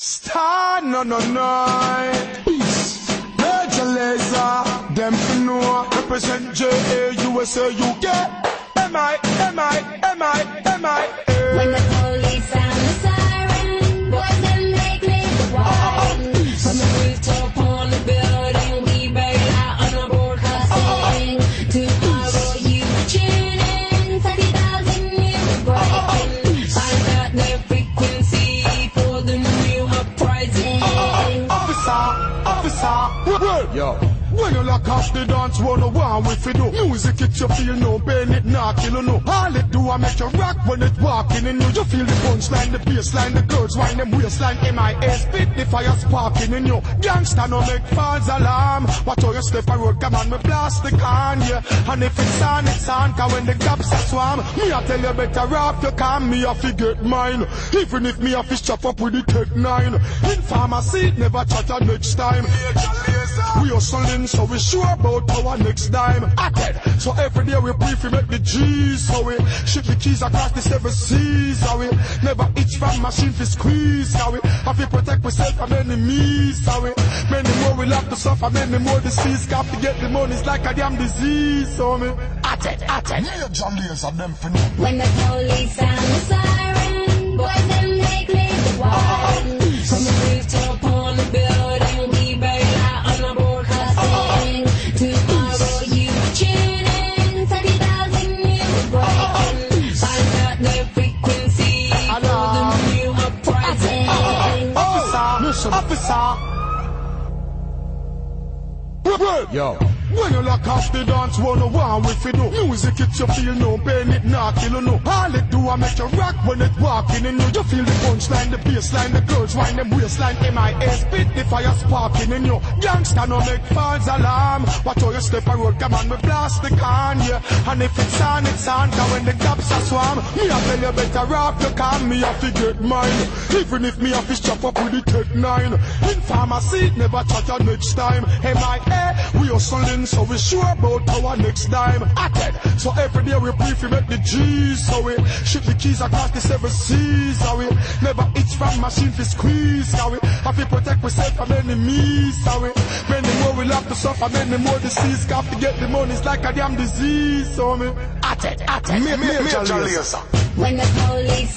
Star no no no. Peace. Major Lazer. Them to know. Represent J A U S A U K. M I M I M I M I. When the police Yo. When you lock off the dance, one no one with you do. Music it you feel no pain, it not kill no. All it do I make you rock when it walking in you. You feel the punchline, the bassline, the girls whine them waistline. MIA spit the fire sparking in you. Gangsta no make false alarm. Watch how you step a road, come on, me blast the can, yeah. And if it's on, it's on, cause when the gaps are swam, me I tell you better off you can, me I forget mine. Even if me I fish chop up with the tech nine. In pharmacy, never chatter next time. We hustling, so we sure about our next dime. At So every day we brief, we make the G's. So we ship the keys across the seven seas. So we never itch from machine for squeeze. So we have to protect ourselves from enemies. So we many more we have to suffer, many more disease. Got to get the money, it's like a damn disease. So me at it, at it. Yeah, John Laser, them for When the police sound the siren, boys Officer. Yo. When you lock off the dance, one no one with you do. Music it you feel no pain, it not kill you no. All it do I make you rock when it walking in you. You feel the punchline, the bassline, the girls whine them waistline. MIA spit the fire sparking in you. Gangsta no make false alarm. Watch how you step a road, come on, we blast the can, yeah. And if it's on, it's on, cause when the cops are swam, me I tell you better off you can, me I forget mine. Even if me a fish chop up with the tech nine. In pharmacy, never chatter next time. MIA, we hustling, so we sure about our next dime. At it. So every day we brief, we make the G's. So we ship the keys across the seven seas. So we never itch from machine for squeeze. So we have to protect ourselves from enemies. So we many more we have to suffer, many more disease. Got to get the money, it's like a damn disease. So me at it, at it. Me, me, me, John Laser. When the police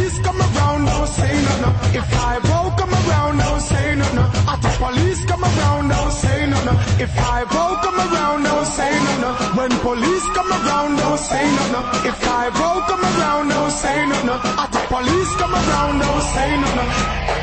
police come around, don't say no, no. If I vote come around, don't say no, no. At the police come around, don't say no, no.